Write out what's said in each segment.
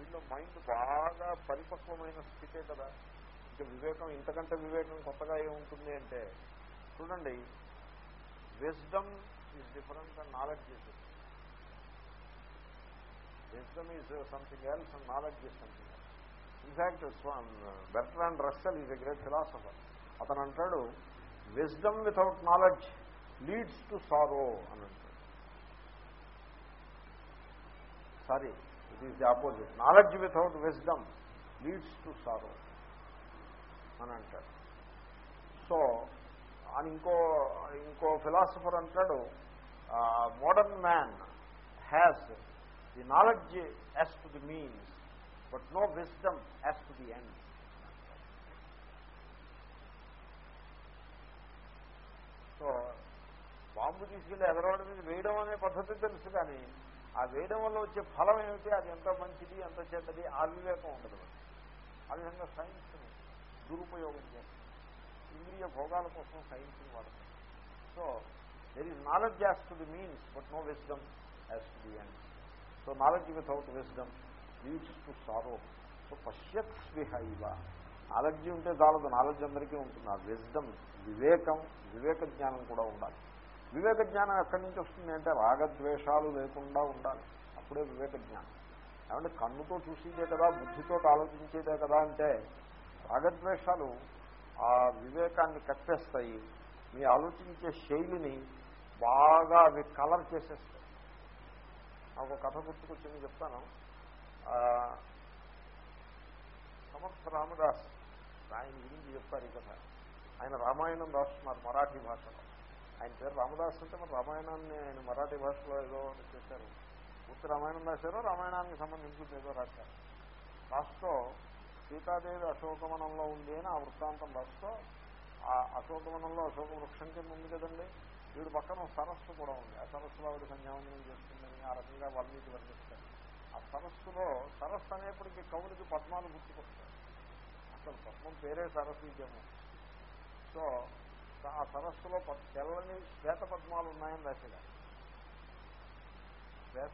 వీళ్ళ మైండ్ బాగా పరిపక్వమైన స్థితే కదా. ఇంకా వివేకం ఇంతకంటే వివేకం కొత్తగా ఏముంటుంది అంటే చూడండి wisdom is different and knowledge is different wisdom is something else and knowledge is something else in fact Bertrand Russell is a great philosopher అతను అంటాడు wisdom without knowledge leads to sorrow అని అంటాడు. Sorry it is the opposite knowledge without wisdom leads to sorrow అని అంటాడు so అని ఇంకో ఇంకో philosopher అంటాడు modern man has the knowledge as to the means but no wisdom as to the end so bomb తీసుకెళ్ళి ఎదరవాడి మీద వేయడం అనే పద్ధతి తెలుసు కానీ ఆ వేయడం వల్ల వచ్చే ఫలం ఏమిటి? అది ఎంత మంచిది ఎంత చెడ్డది? ఆ వివేకం ఉండదు. ఆ విధంగా సైన్స్ని దురుపయోగం చేస్తుంది. ఇంద్రియ భోగాల కోసం సైన్స్ని వాడుతుంది. So there is knowledge as to the means but no wisdom as to the end so knowledge without wisdom leads to sorrow so పశ్యత్ స్విహైవ. నాలెడ్జ్ ఉంటే చాలదు. నాలెడ్జ్ అందరికీ ఉంటుంది. ఆ విజ్డమ్ వివేకం వివేక జ్ఞానం కూడా ఉండాలి. వివేక జ్ఞానం ఎక్కడి నుంచి వస్తుంది అంటే రాగద్వేషాలు లేకుండా ఉండాలి. అప్పుడే వివేక జ్ఞానం ఏమంటే కన్నుతో చూసేదే కదా బుద్ధితో ఆలోచించేదే కదా అంటే రాగద్వేషాలు ఆ వివేకాన్ని కట్టేస్తాయి. మీ ఆలోచించే శైలిని బాగా అవి కలర్ చేసేస్తాయి. నాకు కథ గుర్తుకొచ్చింది చెప్తాను. సమర్థ రామదాస్ ఆయన గురించి చెప్పారు ఈ కథ. ఆయన రామాయణం రాస్తున్నారు మరాఠీ భాషలో. ఆయన పేరు రామదాస్ అంటే మరి రామాయణాన్ని ఆయన మరాఠీ భాషలో ఏదో చేశారు. పూర్తి రామాయణం రాశారో రామాయణానికి సంబంధించింది ఏదో రాశారు. రాస్తూ సీతాదేవి అశోకవనంలో ఉంది అని ఆ వృత్తాంతం రాస్తూ ఆ అశోకవనంలో అశోక వృక్షం కింద ఉంది కదండి. వీడు పక్కన సరస్సు కూడా ఉంది. ఆ సరస్సులో ఆవిడ సంధ్యావందనం చేస్తుందని ఆ రకంగా వాల్మీకి వర్ణిస్తారు. ఆ సరస్సులో సరస్సు అనేప్పటికీ కవులకి పద్మాలు గుర్తుకొస్తాయి. అసలు పద్మం పేరే సరస్సు ఇదేమో సో ఆ సరస్సులో తెల్లని శ్వేత పద్మాలు ఉన్నాయని రాశాడు.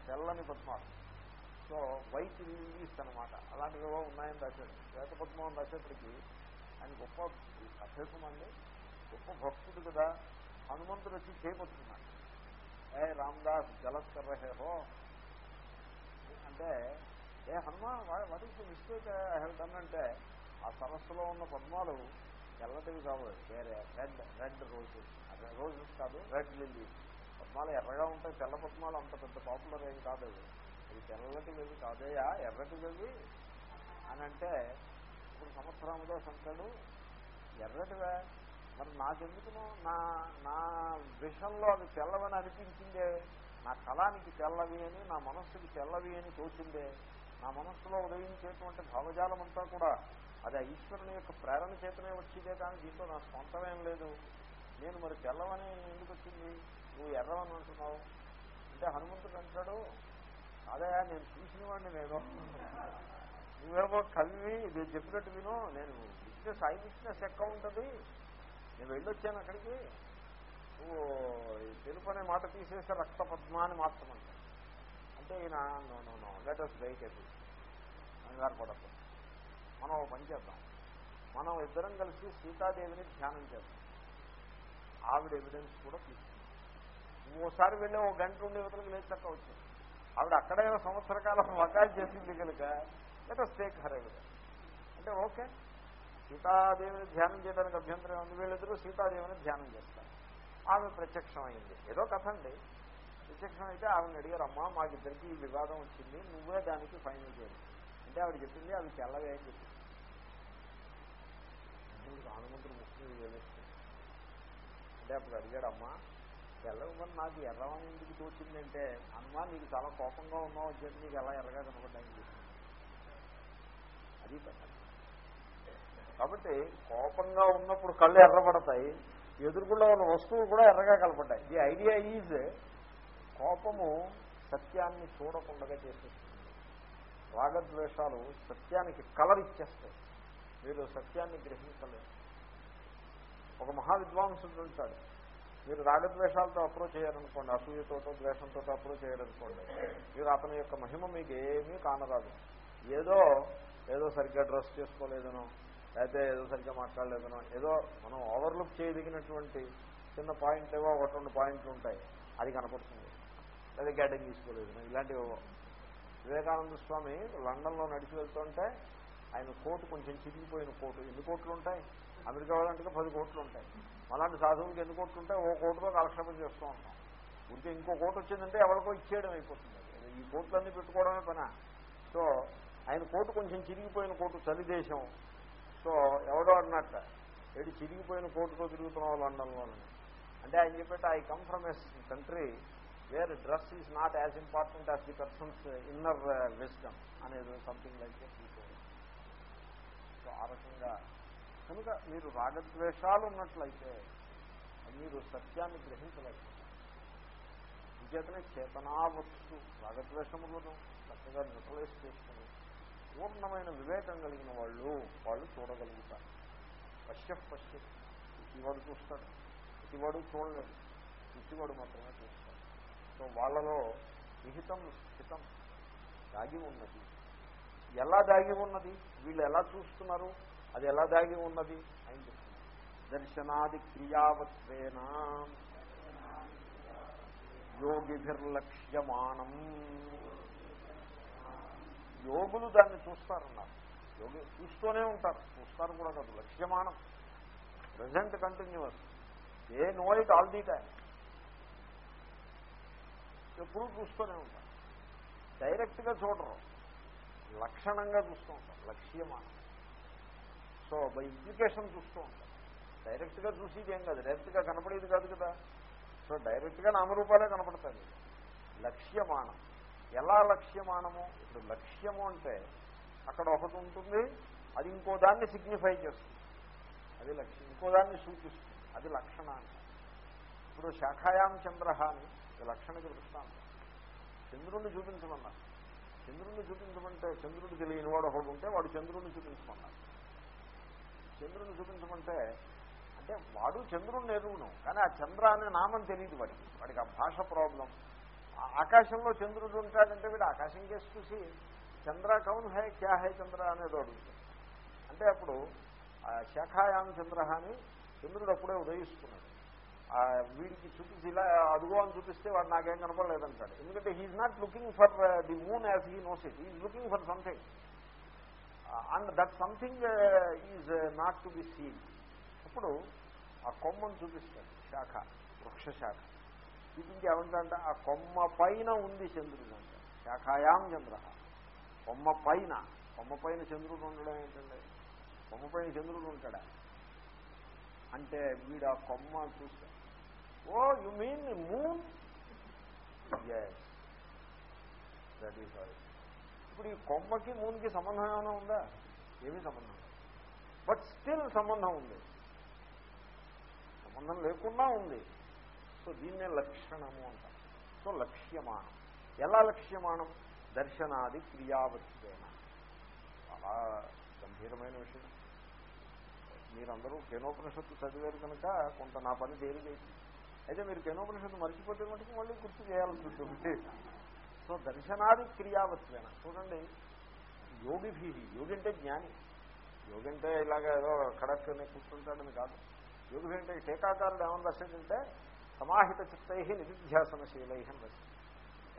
తెల్లని పద్మాలు. సో వైట్ లిల్లీస్ అనమాట అలాంటివి ఉన్నాయని రాశాడు. శ్వేత పద్మం రాసేప్పటికీ ఆయన గొప్ప అభ్యసమండి గొప్ప భక్తుడు కదా. హనుమంతుడు వచ్చి చేపడుతున్నాడు ఏ రామ్దాస్ జలత్కర్ రహే హో అంటే ఏ హనుమా వాటి మిస్టేక్ ఐ హెవ్ డన్ అంటే ఆ సరస్సులో ఉన్న పద్మాలు తెల్లటివి కావు. వేరే రెడ్ రెడ్ రోజెస్ అదే రోజెస్ కాదు రెడ్ లిల్లీ పద్మాలు ఎర్రగా ఉంటాయి తెల్ల పద్మాలు అంత పెద్ద పాపులర్ ఏం కాదు. ఇది తెల్లటివి కాదయా ఎర్రటివి అని అంటే ఇప్పుడు సంవత్సరంలో అంటాడు ఎర్రటివే. మరి నాకెందుకును నా నా విషయంలో అది తెల్లవని అనిపించిందే. నా కళానికి తెల్లవి అని నా మనస్సుకి తెల్లవి అని తోచిందే. నా మనస్సులో ఉదయించేటువంటి భావజాలం అంతా కూడా అది ఆ ఈశ్వరుని యొక్క ప్రేరణ చేతనే వచ్చిదే కానీ దీంతో నా స్వంతమేం లేదు. నేను మరి తెల్లవని ఎందుకు వచ్చింది? నువ్వు ఎర్రవని అంటున్నావు. అంటే హనుమంతుడు అంటాడు అదే నేను చూసిన వాడిని నేను. నువ్వేమో కవి నేను చెప్పినట్టు విను. నేను బిజినెస్ ఐ బిజినెస్ ఎక్క ఉంటుంది. నేను వెళ్ళొచ్చాను అక్కడికి. నువ్వు తెలుపు అనే మాట తీసేస్తే రక్త పద్మాన్ని మార్చమంట అంటే ఈయన no no no let us కంగారు పడద్దు మనం పని చేద్దాం. మనం ఇద్దరం కలిసి సీతాదేవిని ధ్యానం చేద్దాం. ఆవిడ ఎవిడెన్స్ కూడా తీసుకుంది. ఓసారి వెళ్ళి ఒక గంట ఉండే ఇవతలకు లేచి చక్క వచ్చింది ఆవిడ అక్కడే సంవత్సర కాలం వకాలు చేసింది కనుక లేదా స్టేక్ హర్ ఎవిడెన్స్ అంటే ఓకే సీతాదేవిని ధ్యానం చేయడానికి అభ్యంతరం ఉంది. వీళ్ళిద్దరూ సీతాదేవిని ధ్యానం చేస్తారు. ఆమె ప్రత్యక్షమైంది. ఏదో కథ అండి. ప్రత్యక్షం అయితే ఆవిడని అడిగారు అమ్మా మాకిద్దరికి ఈ వివాదం వచ్చింది. నువ్వే దానికి ఫైనల్ చేయాలి అంటే ఆవిడ చెప్పింది అవి తెల్లవే అని చెప్పింది హనుమంతుడు ముఖ్యం వేలేస్తుంది అంటే అప్పుడు అడిగాడు అమ్మా తెల్లవమని నాకు ఎర్రవని ఎందుకు తోచిందంటే హనుమా నీకు చాలా కోపంగా ఉన్నావు వచ్చేది నీకు ఎలా ఎర్రగా కనపడ్డాయని చెప్పింది అది కాబట్టి కోపంగా ఉన్నప్పుడు కళ్ళు ఎర్రబడతాయి ఎదురుకుండా ఉన్న వస్తువులు కూడా ఎర్రగా కనపడ్డాయి. ది ఐడియా ఈజ్ కోపము సత్యాన్ని చూడకుండా చేసేస్తుంది. రాగద్వేషాలు సత్యానికి కలర్ ఇచ్చేస్తాయి. మీరు సత్యాన్ని గ్రహించలేరు. ఒక మహావిద్వాంసుడు ఉంటాడు మీరు రాగద్వేషాలతో అప్రోచ్ చేయాలనుకోండి అసూయతోటో ద్వేషంతో అప్రోచ్ చేయాలనుకోండి మీరు అతని యొక్క మహిమ మీకు ఏమీ కానరాదు. ఏదో ఏదో సరిగ్గా డ్రెస్ చేసుకోలేదనో అయితే ఏదో సరిగ్గా మాట్లాడలేదనో ఏదో మనం ఓవర్లుక్ చేయదగినటువంటి చిన్న పాయింట్ ఏవో ఒక రెండు పాయింట్లు ఉంటాయి. అది కనపడుతుంది. లేదా గడ్డం తీసుకోలేదు ఇలాంటివి వివేకానంద స్వామి లండన్లో నడిచి వెళ్తుంటే ఆయన కోటు కొంచెం చిరిగిపోయిన కోటు. ఎన్ని కోట్లు ఉంటాయి? అమెరికా వాళ్ళంటే పది కోట్లు ఉంటాయి. అలాంటి సాధువులకు ఎన్ని కోట్లు ఉంటాయి? ఓ కోటుతో కాలక్షేపం చేస్తూ ఉంటాం. ఉంటే ఇంకో కోటు వచ్చిందంటే ఎవరికో ఇచ్చేయడం అయిపోతుంది. ఈ కోట్లన్నీ పెట్టుకోవడమే పని? సో ఆయన కోటు కొంచెం చిరిగిపోయిన కోటు చలిదేశం సో ఎవడో అన్నట్ట ఏడు చిరిగిపోయిన కోటుతో తిరుగుతున్నావు లండన్లో అంటే ఆయన చెప్పేట I come from a country where dress is not as important as the person's inner wisdom అనేది సంథింగ్ లైక్ సో ఆ రకంగా కనుక మీరు రాగద్వేషాలు ఉన్నట్లయితే మీరు సత్యాన్ని గ్రహించలేకపోతారు. ఇంకేతనే చేతనావస్తు రాగద్వేషములను చక్కగా న్యూట్రలైజ్ చేసుకుని పూర్ణమైన వివేకం కలిగిన వాళ్ళు వాళ్ళు చూడగలుగుతారు. పశ్య పశ్య ఇవాడు చూస్తాడు ఇవాడు చూడలేదు ఇచ్చివాడు మాత్రమే చూస్తాడు. సో వాళ్ళలో విహితం స్థితం దాగి ఉన్నది. ఎలా దాగి ఉన్నది? వీళ్ళు ఎలా చూస్తున్నారు? అది ఎలా దాగి ఉన్నది? అని చెప్తున్నారు. దర్శనాది క్రియావత్వేనా? యోగిభిర్లక్ష్యమానం. యోగులు దాన్ని చూస్తారన్నారు. యోగి చూస్తూనే ఉంటారు. చూస్తారు కూడా కాదు. లక్ష్యమానం. Present continuous. A know it all the time ఎప్పుడూ చూస్తూనే ఉంటారు డైరెక్ట్గా చూడరు. లక్షణంగా చూస్తూ ఉంటారు లక్ష్యమానం సో బై ఇంప్లికేషన్ చూస్తూ ఉంటారు డైరెక్ట్గా చూసేది ఏం కాదు. డైరెక్ట్గా కనపడేది కాదు కదా. సో డైరెక్ట్గా నామరూపాలే కనపడతాయి. లక్ష్యమానం. ఎలా లక్ష్యమానము? ఇప్పుడు లక్ష్యము అంటే అక్కడ ఒకటి ఉంటుంది అది ఇంకో దాన్ని సిగ్నిఫై చేస్తుంది. అది లక్ష్యం. ఇంకో దాన్ని సూచిస్తుంది. అది లక్షణ ఇప్పుడు శాఖాయాం చంద్ర అని లక్షణకి దృష్టాంతం చంద్రుణ్ణి చూపించమన్నారు చంద్రుణ్ణి చూపించమంటే చంద్రుడు తెలియని వాడు ఒకడు ఉంటే వాడు చంద్రుణ్ణి చూపించమన్నారు చంద్రుని చూపించమంటే అంటే వాడు చంద్రుడిని ఎరువును కానీ ఆ చంద్ర అనే నామం తెలియదు వాడికి. వాడికి ఆ భాష ప్రాబ్లం. ఆకాశంలో చంద్రుడు ఉంటాడంటే వీడు ఆకాశం కేసు చూసి చంద్ర కౌన్ హై క్యా హై చంద్ర? అనేది అడుగుతాడు అంటే అప్పుడు శాఖాయాం చంద్ర అని చంద్రుడు అప్పుడే ఉదయిస్తున్నాడు. వీడికి చూపించి ఇలా అదుగో అని చూపిస్తే వాడు నాకేం కనపడలేదంటాడు. ఎందుకంటే he's not looking for the moon as he knows it is looking for something and that something is not to be seen అప్పుడు ఆ కొమ్మను చూపిస్తాడు శాఖ వృక్ష శాఖ. చూపించి ఏమంటే ఆ కొమ్మ పైన ఉంది చంద్రుడు అంట. శాఖాయాం చంద్ర. కొమ్మ పైన కొమ్మ పైన చంద్రుడు ఉండడం ఏంటండి కొమ్మ పైన చంద్రుడు ఉంటాడా? అంటే వీడు ఆ కొమ్మ చూస్తాడు. ఓ you mean moon is that is ఇప్పుడు ఈ కొమ్మకి మూన్కి సంబంధం ఏమైనా ఉందా? ఏమీ సంబంధం బట్ స్టిల్ సంబంధం ఉంది. సంబంధం లేకుండా ఉంది. సో దీన్నే లక్షణము అంటారు. సో లక్ష్యమానం. ఎలా లక్ష్యమానం? దర్శనాది క్రియావత్వేన చాలా గంభీరమైన విషయం. మీరందరూ కేనోపనిషత్తు చదివారు కనుక కొంత నా పని తేలికైంది అయితే మీరు కేనోపనిషత్తు మర్చిపోతే మటుకు మళ్ళీ గుర్తు చేయాల్సి ఉంటుంది సో దర్శనాది క్రియావత్వేన. చూడండి యోగిభీ యోగి అంటే జ్ఞాని. యోగి అంటే ఇలాగ ఏదో కడక్కనే కూర్చుంటాడని కాదు. యోగి అంటే టీకాకారుడు ఏమని రాశాడంటే సమాహిత చిత్తై నిధిధ్యాసనశీలై అని రాశాడు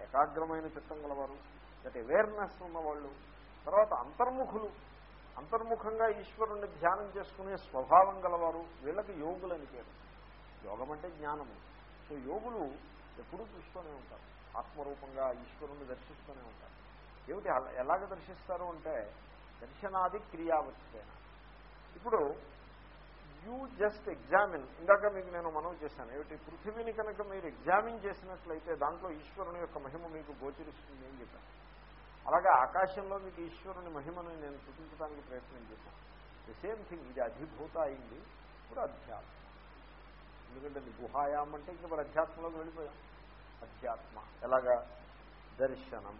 ఏకాగ్రమైన చిత్తం గలవారు దట్ అవేర్నెస్ ఉన్నవాళ్ళు. తర్వాత అంతర్ముఖులు. అంతర్ముఖంగా ఈశ్వరుణ్ణి ధ్యానం చేసుకునే స్వభావం గలవారు వీళ్ళకి యోగులని పేరు. యోగం అంటే జ్ఞానము. సో యోగులు ఎప్పుడూ చూస్తూనే ఉంటారు. ఆత్మరూపంగా ఈశ్వరుని దర్శిస్తూనే ఉంటారు. ఏమిటి ఎలాగ దర్శిస్తారు అంటే దర్శనాది క్రియావచ్చేన ఇప్పుడు యూ జస్ట్ ఎగ్జామిన్ ఇందాక మీకు నేను మనవి చేశాను. ఏమిటి? పృథివీని కనుక మీరు ఎగ్జామిన్ చేసినట్లయితే దాంట్లో ఈశ్వరుని యొక్క మహిమ మీకు గోచరిస్తుంది అని చెప్పాను. అలాగే ఆకాశంలో మీకు ఈశ్వరుని మహిమను నేను చూపించడానికి ప్రయత్నం చేశాను. ది సేమ్ థింగ్ ఇది అధిభూత అయింది ఇప్పుడు అధ్యాత్మం. ఎందుకంటే గుహాయాం అంటే ఇంకా మరి అధ్యాత్మలోకి వెళ్ళిపోయాం. అధ్యాత్మ. ఎలాగా? దర్శనం.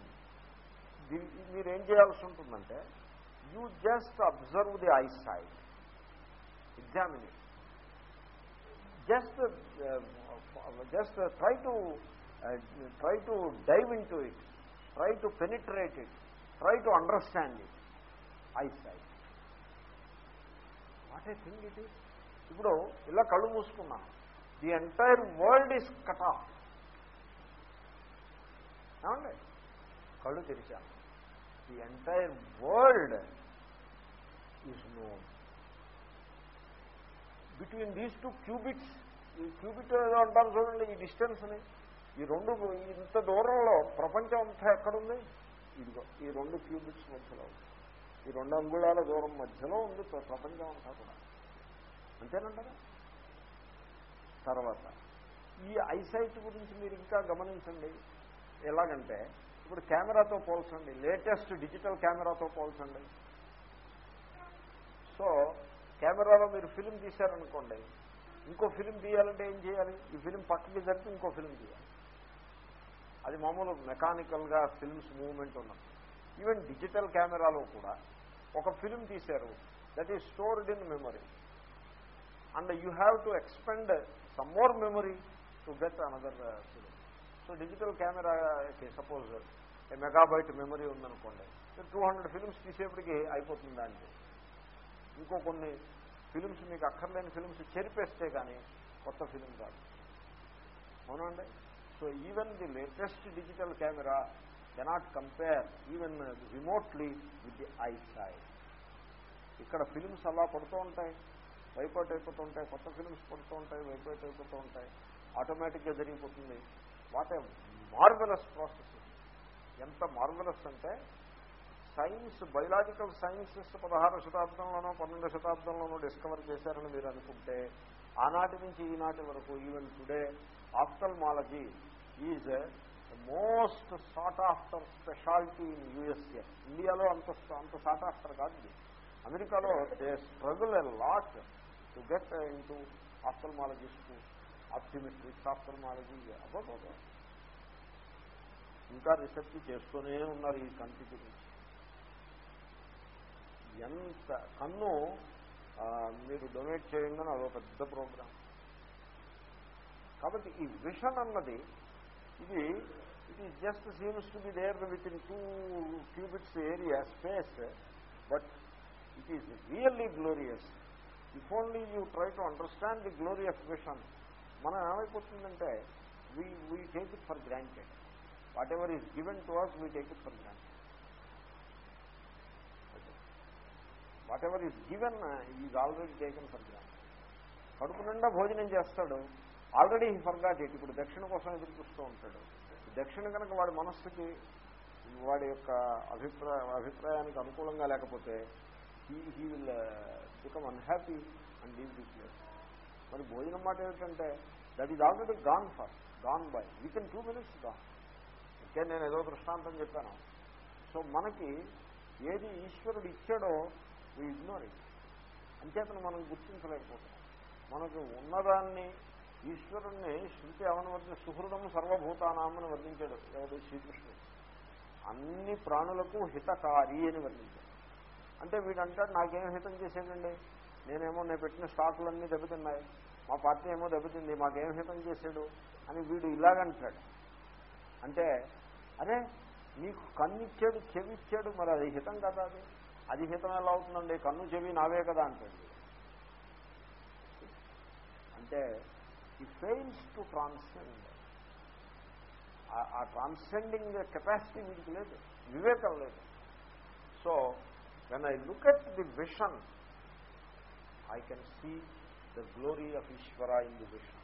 మీరేం చేయాల్సి ఉంటుందంటే you just observe the eyesight examine just just try to try to dive into it try to penetrate it try to understand it eyesight what a thing it ఇప్పుడు ఇలా కళ్ళు మూసుకున్నాను. The entire world is cut off ఏమండి? కళ్ళు తెరిచాను the entire world is known between these two cubits ఈ cubit ఏదో అంటారు చూడండి ఈ డిస్టెన్స్ని ఈ రెండు ఇంత దూరంలో ప్రపంచం అంతా ఎక్కడుంది? ఇదిగో ఈ రెండు క్యూబిట్స్ మధ్యలో ఉంది. ఈ రెండు అంగుళాల దూరం మధ్యలో ఉంది ప్రపంచం అంతా కూడా. అంతేనంటారా? తర్వాత. ఈ ఐసైట్ గురించి మీరు ఇంకా గమనించండి. ఎలాగంటే ఇప్పుడు కెమెరాతో పోల్చండి. లేటెస్ట్ డిజిటల్ కెమెరాతో పోల్చండి. సో కెమెరాలో మీరు ఫిలిం తీశారనుకోండి ఇంకో ఫిలిం తీయాలంటే ఏం చేయాలి? ఈ ఫిలిం పక్కకి జరిపి ఇంకో ఫిలిం తీయాలి. అది మామూలు మెకానికల్గా ఫిల్మ్స్ మూవ్మెంట్ ఉన్నది ఈవెన్ డిజిటల్ కెమెరాలో కూడా ఒక ఫిలిం తీశారు. That is stored in memory. And you have to expend some more memory to get another film so digital camera suppose megabyte memory ఉందనుకోండి టూ హండ్రెడ్ ఫిలిమ్స్ తీసేపటికి అయిపోతుంది దానికి ఇంకో కొన్ని ఫిలిమ్స్ మీకు అక్కర్లేని ఫిలిమ్స్ చెరిపేస్తే కానీ కొత్త ఫిలిం కాదు. అవునండి so even the latest digital camera cannot compare even remotely with the eyesight ఇక్కడ ఫిలిమ్స్ అలా పడుతూ ఉంటాయి. వైపౌట్ అయిపోతూ ఉంటాయి కొత్త ఫిలిమ్స్ పడుతూ ఉంటాయి వైపౌట్ అయిపోతూ ఉంటాయి ఆటోమేటిక్గా జరిగిపోతుంది. What a marvellous process. ఎంత మార్వెలస్ అంటే సైన్స్ బయలాజికల్ సైన్సెస్ పదహారు శతాబ్దంలోనో పన్నెండు శతాబ్దంలోనో డిస్కవర్ చేశారని మీరు అనుకుంటే ఆనాటి నుంచి ఈనాటి వరకు even today ophthalmology is most sought after speciality in USA ఇండియాలో అంత అంత సాట్ ఆఫ్టర్ కాదు అమెరికాలో they struggle a lot to get into ophthalmologist optometrics ophthalmology అబ్బో ఇంకా రీసెర్చ్ చేస్తూనే ఉన్నారు ఈ కంటి గురించి. ఎంత కన్ను మీరు డొనేట్ చేయండి అదొక పెద్ద ప్రోగ్రాం కాబట్టి ఈ విషన్ అన్నది ఇది it is just seems to be there within two cubits area space but it is really glorious if only you try to understand the glory of vision మనం ఏమైపోతుందంటే we we take it for granted whatever is given to us we take it for granted whatever is given is already taken for granted కడుపు నిండా భోజనం చేస్తాడు. Already he forgot it ఇప్పుడు దక్షిణ కోసం ఎదురు చూస్తూ ఉంటాడు. దక్షిణ కనుక వాడి మనస్సుకి వాడి యొక్క అభిప్రాయ అభిప్రాయానికి అనుకూలంగా లేకపోతే he he will become unhappy and leave the place మరి భోజనం మాట ఏమిటంటే that is already gone for gone by within two minutes gone ఇంకే నేను ఏదో దృష్టాంతం చెప్పాను. సో మనకి ఏది ఈశ్వరుడు ఇచ్చాడో వీ ఇగ్నోర్ ఇట్ అంచేతను మనం గుర్తించలేకపోతున్నాం మనకు ఉన్నదాన్ని ఈశ్వరుణ్ణి శృతి ఏమని వర్ణి సుహృదం సర్వభూతానామని వర్ణించాడు. ఎవరు శ్రీకృష్ణుడు. అన్ని ప్రాణులకు హితకారి అని వర్ణించాడు. అంటే వీడంటాడు నాకేం హితం చేశాడండి? నేనేమో నేను పెట్టిన స్టాకులన్నీ దెబ్బతిన్నాయి. మా పార్టీ ఏమో దెబ్బతింది మాకేం హితం చేశాడు? అని వీడు ఇలాగంటాడు. అంటే అరే నీకు కన్ను ఇచ్చాడు చెవి ఇచ్చాడు మరి అది హితం కదా అది? అది హితం ఎలా అవుతుందండి? కన్ను చెవి నావే కదా అంటాడు. అంటే ఈ ఫెయిల్స్ టు ట్రాన్సెండ్ ఆ ట్రాన్సెండింగ్ కెపాసిటీ వీడికి లేదు వివేకం లేదు. So when I look at the vision I can see the glory of Ishwara in the vision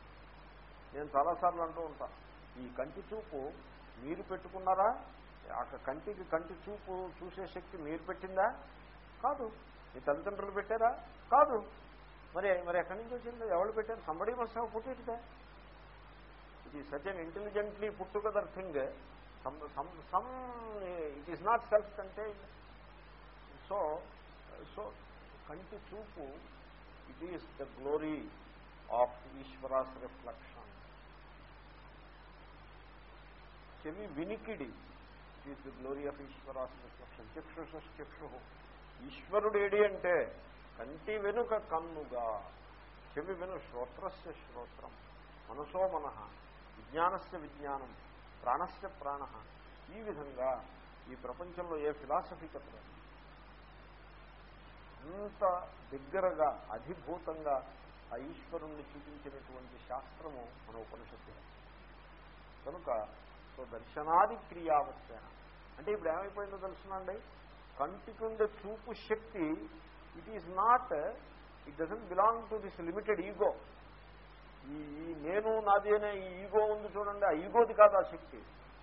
నేను చాలాసార్లు అంటూ ఉంటాను ఈ కంటి చూపు మీరు పెట్టుకున్నారా? ఆ కంటికి కంటి చూపు చూసే శక్తి మీరు పెట్టిందా? కాదు. మీ తల్లిదండ్రులు పెట్టారా? కాదు. మరి మరి ఎక్కడి నుంచి వచ్చిందో? ఎవరు పెట్టారు? సంబడి మస్ట్ హ్యావ్ ఇది it such an intelligently put together thing some it is not self contain so so కంటి చూపు it is the glory of Ishwara's reflection చెవి వినికిడి. Is the glory of Ishwara's reflection చక్షుషక్షు ఈశ్వరుడు ఏడి అంటే కంటి వెనుక కన్నుగా చెవి వెను శ్రోత్రస్య శ్రోత్రం. మనసో మన విజ్ఞానస్య విజ్ఞానం ప్రాణస్య ప్రాణ. ఈ విధంగా ఈ ప్రపంచంలో ఏ ఫిలాసఫీ చెప్పలేదు అంత దగ్గరగా అధిభూతంగా ఆ ఈశ్వరుణ్ణి చూపించినటువంటి శాస్త్రము మన ఉపనిషత్తు కనుక సో దర్శనాది క్రియావత్యన అంటే ఇప్పుడు ఏమైపోయిందో తెలుసునండి కంటికుండే చూపు శక్తి it is not it doesn't belong to this limited ego ఈ నేను నాది అనే ఈ ఈగో ఉంది చూడండి ఆ ఈగోది కాదు ఆ శక్తి.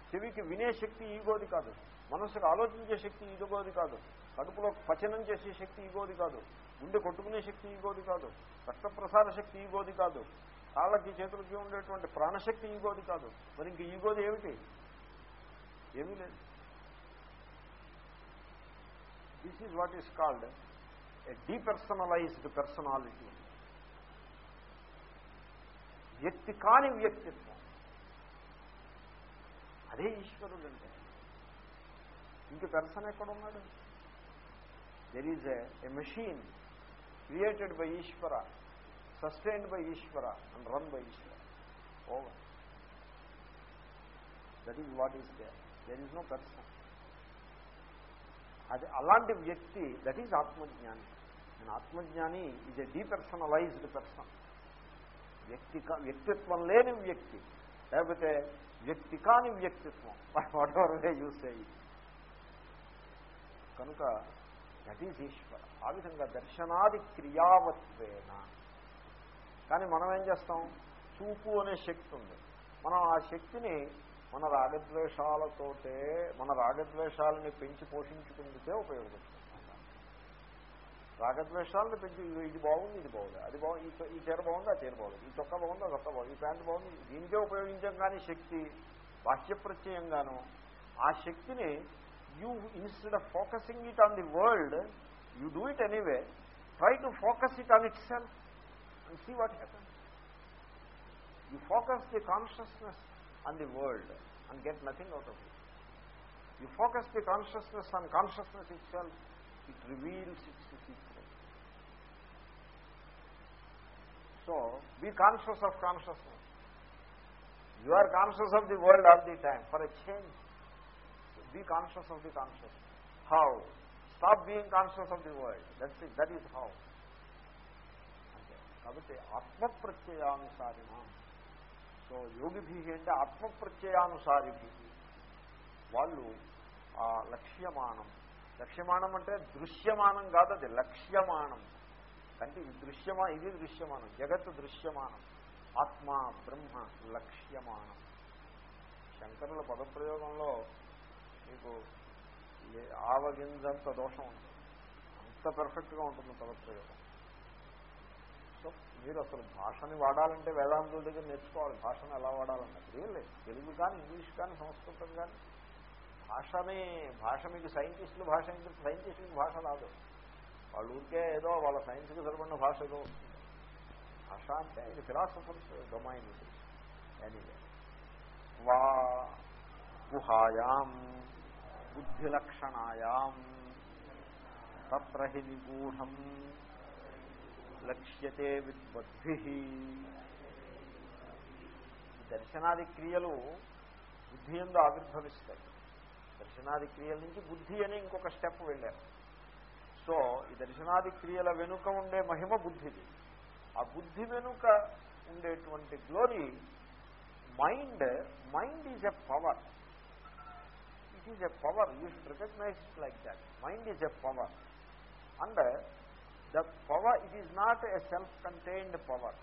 చెవికి వినే శక్తి ఈగోది కాదు. మనసుకు ఆలోచించే శక్తి ఈగోది కాదు. కడుపులో పచనం చేసే శక్తి ఈగోది కాదు. గుండె కొట్టుకునే శక్తి ఈగోది కాదు. రక్తప్రసార శక్తి ఈగోది కాదు. కాళ్ళకి చేతులకి ఉండేటువంటి ప్రాణశక్తి ఈగోది కాదు. మరి ఇంక ఈగోది ఏమిటి? ఏమీ లేదు. This is what is called a depersonalised personality వ్యక్తి కాని వ్యక్తిత్వం. అదే ఈశ్వరుడు అంటే. ఇంక పెర్సన్ ఎక్కడున్నాడు? There is a machine created by Ishwara sustained by Ishwara and run by Ishwara over that is what is there there is no person అది అలాంటి వ్యక్తి దట్ ఈజ్ ఆత్మజ్ఞాని. నేను ఆత్మజ్ఞాని ఈజ్ ఎ డీపర్సనలైజ్డ్ పర్సన్ వ్యక్తి వ్యక్తిత్వం లేని వ్యక్తి. లేకపోతే వ్యక్తి కాని వ్యక్తిత్వం. వాట్ ఎవర్ వే చూసేయి కనుక దట్ ఈజ్ ఈశ్వర ఆ విధంగా దర్శనాది క్రియావత్వేన. కానీ మనం ఏం చేస్తాం? చూపు అనే శక్తి ఉంది. మనం ఆ శక్తిని మన రాగద్వేషాలతోటే మన రాగద్వేషాలని పెంచి పోషించుకుంటే ఉపయోగపడుతుంది. రాగద్వేషాలను పెంచి ఇది బాగుంది ఇది బాగుంది. అది బాగుంది ఈ చీర బాగుంది ఆ చీర బాగుంది. ఈ చొక్క బాగుంది ఆ చొక్కా బాగుంది ఈ ప్యాంట్ బాగుంది. దీనికే ఉపయోగించాం కానీ శక్తి బాహ్య ప్రత్యయంగాను ఆ శక్తిని you instead of focusing it on the world you do it anyway. Try to focus it on itself and see what happens. You focus the consciousness on the world and get nothing out of it. You focus the consciousness on consciousness itself it reveals its secret. So be conscious of consciousness. You are conscious of the world all the time for a change. Be change be conscious of the conscious how stop being conscious of the world that that is how కాబట్టి ఆత్మప్రత్యయానుసారిణ so యోగిభి అంటే ఆత్మప్రత్యయానుసారి వాళ్ళు ఆ లక్ష్యమానం. లక్ష్యమానం అంటే దృశ్యమానం కాదు అది లక్ష్యమానం. అంటే ఇది దృశ్యమా ఇది దృశ్యమానం. జగత్తు దృశ్యమానం. ఆత్మ బ్రహ్మ లక్ష్యమానం. శంకరుల పదప్రయోగంలో మీకు ఆవగింజంత దోషం ఉంటుంది అంత పర్ఫెక్ట్గా ఉంటుంది పదప్రయోగం సో మీరు అసలు భాషని వాడాలంటే వేదాంతుల దగ్గర నేర్చుకోవాలి. భాషను ఎలా వాడాలన్నది రియల్లీ తెలుగు కానీ ఇంగ్లీష్ కానీ సంస్కృతం కానీ. భాషని భాష మీకు సైంటిస్టులు భాష సైంటిస్టులకు భాష రాదు. వాళ్ళ ఊరికే ఏదో వాళ్ళ సైన్స్కి సరిపడిన భాష ఏదో వస్తుంది భాష అంటే ఇది ఫిలాసఫర్స్ డొమైన్ ఇది. ఎనీవే వా గుహాయాం బుద్ధిలక్షణాయాం తత్ర హి నిగూఢం లక్ష్యతే విద్వద్భి దర్శనాది క్రియలు బుద్ధి ఎందు ఆవిర్భవిస్తాయి। దర్శనాది క్రియల నుంచి బుద్ధి అని ఇంకొక స్టెప్ వెళ్ళారు సో ఈ దర్శనాది క్రియల వెనుక ఉండే మహిమ బుద్ధిది. ఆ బుద్ధి వెనుక ఉండేటువంటి glory mind mind is a power it is a power you should recognise it like that mind is a power and the power it is not a self contained power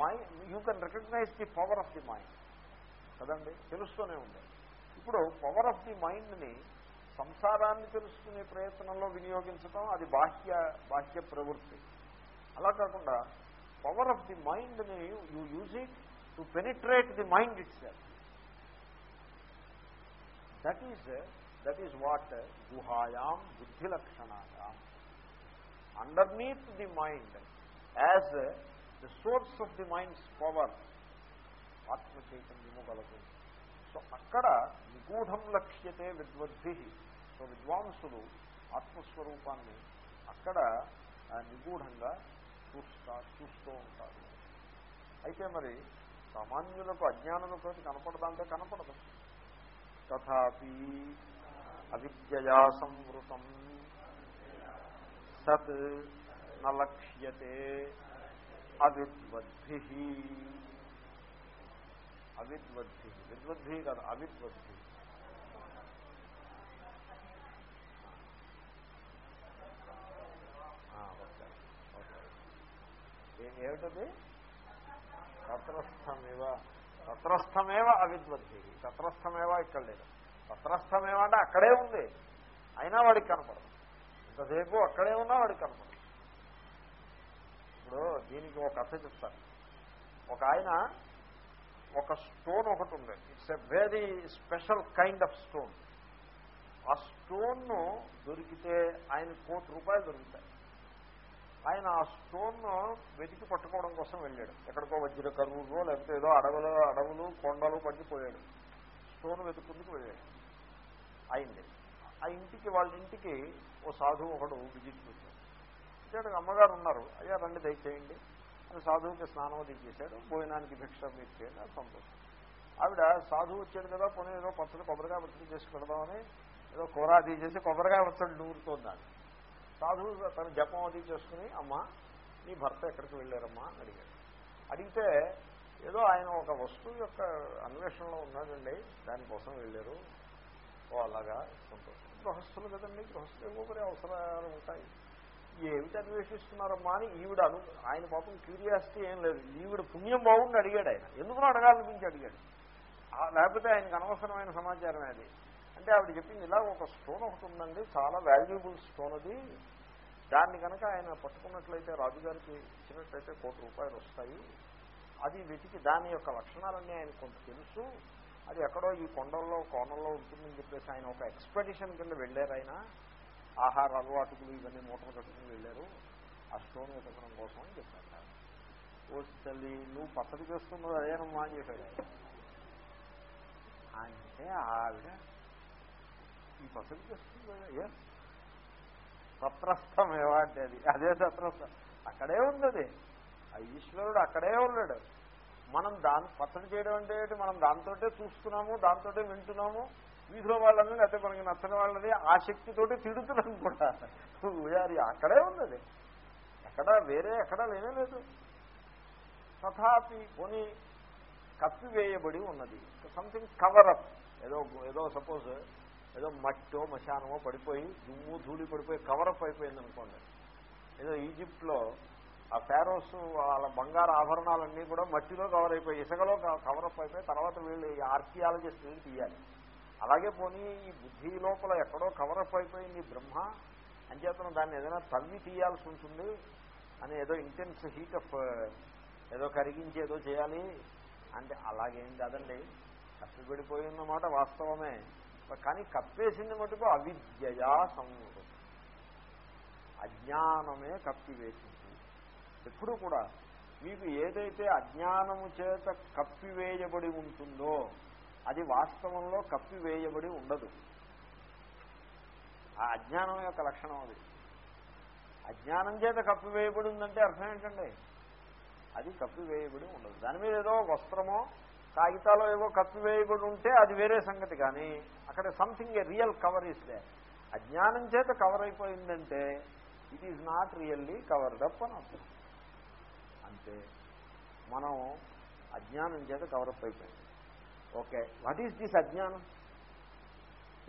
mind you can recognise the power of the mind కదండి తెలుస్తూనే ఉంది ఇప్పుడు power of the మైండ్ని సంసారాన్ని తెలుసుకునే ప్రయత్నంలో వినియోగించడం అది బాహ్య బాహ్య ప్రవృత్తి అలా కాకుండా పవర్ ఆఫ్ ది మైండ్ని you use it to penetrate the mind itself that is that is what గుహాయాం బుద్ధి లక్షణాయాం underneath the mind as the source of the mind's power ఆత్మ చైతన్యము కలదు సో అక్కడ నిగూఢం లక్ష్యతే విద్వద్భి సో విద్వాంసులు ఆత్మస్వరూపాన్ని అక్కడ నిగూఢంగా చూస్తా చూస్తూ ఉంటారు అయితే మరి సామాన్యులకు అజ్ఞానులకు కనపడదా అంటే కనపడదు తథాపి అవిద్యయా సంవృతం సత్ నలక్ష్యతే అవిద్వద్భి అవిద్వద్భి విద్వద్భి కాదు అవిద్వద్భి ఏమిటది తత్రస్థమేవ తత్రస్థమేవ అవిద్వద్భి తత్రస్థమేవ ఇక్కడ లేదు. తత్రస్థమేవ అంటే అక్కడే ఉంది. అయినా వాడికి కనపడదు. ఇంతసేపు అక్కడే ఉన్నా వాడికి కనపడదు. ఇప్పుడు దీనికి ఒక కథ చెప్తాను. ఒక ఆయన ఒక స్టోన్ ఒకటి ఉంది. It's a very special kind of stone ఆ స్టోన్ను దొరికితే ఆయన కోటి రూపాయలు దొరుకుతాయి. ఆయన ఆ స్టోన్ వెతికి పట్టుకోవడం కోసం వెళ్ళాడు. ఎక్కడికో వజ్ర కరువులో లేకపోతే ఏదో అడవులు అడవులు కొండలు పట్టిపోయాడు స్టోన్ వెతుక్కుందుకు వెళ్ళాడు అయింది. ఆ ఇంటికి వాళ్ళ ఇంటికి ఓ సాధువు ఒకడు విజిట్ చేశాడు. ఇచ్చాడు అమ్మగారు ఉన్నారు. అయ్యా రండి దయచేయండి. అని సాధువుకి స్నానం అది చేశాడు. భోజనానికి భిక్ష మీరు చేయండి అది సంతోషం. ఆవిడ సాధువు వచ్చాడు కదా పోనీ ఏదో పచ్చడి కొబ్బరికాయ పచ్చడి చేసి పెడదామని ఏదో కూర అది చేసి కొబ్బరికాయ పచ్చడి నూరుతోందాన్ని సాధువు తన జపం అది చేసుకుని అమ్మ నీ భర్త ఎక్కడికి వెళ్ళారమ్మా? అని అడిగాడు. అడిగితే ఏదో ఆయన ఒక వస్తువు యొక్క అన్వేషణలో ఉన్నాడండి దానికోసం వెళ్ళారు. ఓ అలాగా సంతోషం. గృహస్థులు కదండి గృహస్థులు ఏవో అవసరాలు ఉంటాయి. ఏమిటి అన్వేషిస్తున్నారమ్మా? అని ఈవిడ అను ఆయన పాపం క్యూరియాసిటీ ఏం లేదు. ఈవిడ పుణ్యం బాగుండి అడిగాడు ఆయన. ఎందుకు అడగాలనిపించి? అడిగాడు. లేకపోతే ఆయనకు అనవసరమైన సమాచారం అది. అంటే ఆవిడ చెప్పింది ఇలా ఒక స్టోన్ ఒకటి ఉందండి చాలా వాల్యుబుల్ స్టోన్ అది. దాన్ని కనుక ఆయన పట్టుకున్నట్లయితే రాజుగారికి ఇచ్చినట్లయితే కోటి రూపాయలు వస్తాయి. అది వెతికి దాని యొక్క లక్షణాలన్నీ ఆయన కొంత తెలుసు. అది ఎక్కడో ఈ కొండల్లో కోణంలో ఉంటుందని చెప్పేసి ఆయన ఒక ఎక్స్పెడిషన్ కింద వెళ్ళారు ఆయన. ఆహార అలవాటుకులు ఇవన్నీ మూటలు కట్టుకుని వెళ్ళారు. ఆ స్టోన్ వెతకడం కోసం అని చెప్పారు ఓ తల్లి నువ్వు పచ్చడి చేస్తున్నావు అదేనమ్మా అని చెప్పాడు ఆయన. అంటే ఆవిడ ఈ పచ్చడి చేస్తుంది ఏ సత్రస్థమేవా అంటే అది. అదే సత్రస్థం. అక్కడే ఉంది అది. ఆ ఈశ్వరుడు అక్కడే ఉన్నాడు. మనం దాని పచ్చడి చేయడం అంటే మనం దాంతోటే చూస్తున్నాము దాంతోటే వింటున్నాము. వీధిలో వాళ్ళని లేకపోతే మనకి నచ్చని వాళ్ళని ఆ శక్తితోటి తిడుతున్నాం కూడా. వీఆర్ అక్కడే ఉన్నది. ఎక్కడ వేరే ఎక్కడా లేనే లేదు. తథాపి కొని కప్పివేయబడి ఉన్నది. సంథింగ్ కవరప్ ఏదో ఏదో సపోజ్ ఏదో మట్టో మశానమో పడిపోయి దుమ్ము ధూళి పడిపోయి కవరప్ అయిపోయింది అనుకోండి. ఏదో ఈజిప్ట్లో ఆ ఫారోస్ వాళ్ళ బంగారు ఆభరణాలన్నీ కూడా మట్టిలో కవర్ అయిపోయి ఇసుకలో కవరప్ అయిపోయి తర్వాత వీళ్ళు ఆర్కియాలజిస్ట్ వీళ్ళు తీయాలి. అలాగే పోనీ ఈ బుద్ధి లోపల ఎక్కడో కవరప్ అయిపోయింది ఈ బ్రహ్మ అంచేతను దాన్ని ఏదైనా తవ్వి తీయాల్సి ఉంటుంది అని ఏదో ఇంటెన్స్ హీట్ ఆఫ్ ఏదో కరిగించి ఏదో చేయాలి. అంటే అలాగేం కాదండి. కష్టపడిపోయిందన్నమాట వాస్తవమే. కానీ కప్పేసింది మటుకు అవిద్యయా సంవృతం. అజ్ఞానమే కప్పివేసింది. ఎప్పుడు కూడా మీకు ఏదైతే అజ్ఞానము చేత కప్పివేయబడి ఉంటుందో అది వాస్తవంలో కప్పివేయబడి ఉండదు. ఆ అజ్ఞానం యొక్క లక్షణం అది. అజ్ఞానం చేత కప్పివేయబడి ఉందంటే అర్థం ఏంటండి? అది కప్పివేయబడి ఉండదు. దాని మీద ఏదో వస్త్రమో కాగితాలో ఏవో కప్పివేయబడి ఉంటే అది వేరే సంగతి కానీ అక్కడ something a real cover is they అజ్ఞానం చేత కవర్ అయిపోయిందంటే it is not really covered up అని అర్థం. అంతే. మనం అజ్ఞానం చేత కవరప్ అయిపోయింది ఓకే వాట్ ఈజ్ దిస్ అజ్ఞానం?